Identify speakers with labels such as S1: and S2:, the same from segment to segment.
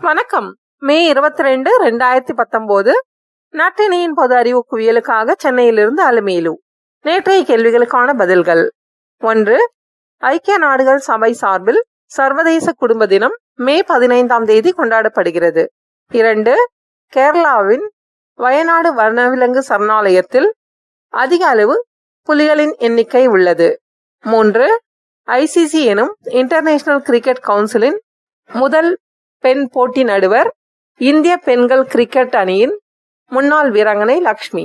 S1: வணக்கம். மே இருபத்தி ரெண்டு ரெண்டாயிரத்தி பத்தொன்பது நாட்டினியின் பொது அறிவு குவியலுக்காக சென்னையிலிருந்து அலுமேலு. நேற்றைய கேள்விகளுக்கான பதில்கள். ஒன்று ஐக்கிய நாடுகள் சபை சார்பில் சர்வதேச குடும்ப தினம் மே பதினைந்தாம் தேதி கொண்டாடப்படுகிறது. இரண்டு கேரளாவின் வயநாடு வனவிலங்கு சரணாலயத்தில் அதிக அளவு புலிகளின் எண்ணிக்கை உள்ளது. மூன்று ஐசிசி எனும் இன்டர்நேஷனல் கிரிக்கெட் கவுன்சிலின் முதல் பெண் போட்டி நடுவர் இந்திய பெண்கள் கிரிக்கெட் அணியின் முன்னாள் வீராங்கனை லக்ஷ்மி.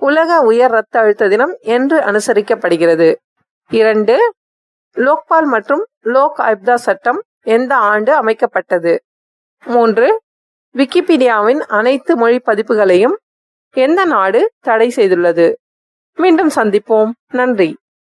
S1: உலக உயர் ரத்த அழுத்த தினம் என்று அனுசரிக்கப்படுகிறது. இரண்டு லோக்பால் மற்றும் லோக் ஆயுப்தா சட்டம் எந்த ஆண்டு அமைக்கப்பட்டது? மூன்று விக்கிபீடியாவின் அனைத்து மொழி பதிப்புகளையும் எந்த நாடு தடை செய்துள்ளது? மீண்டும் சந்திப்போம். நன்றி.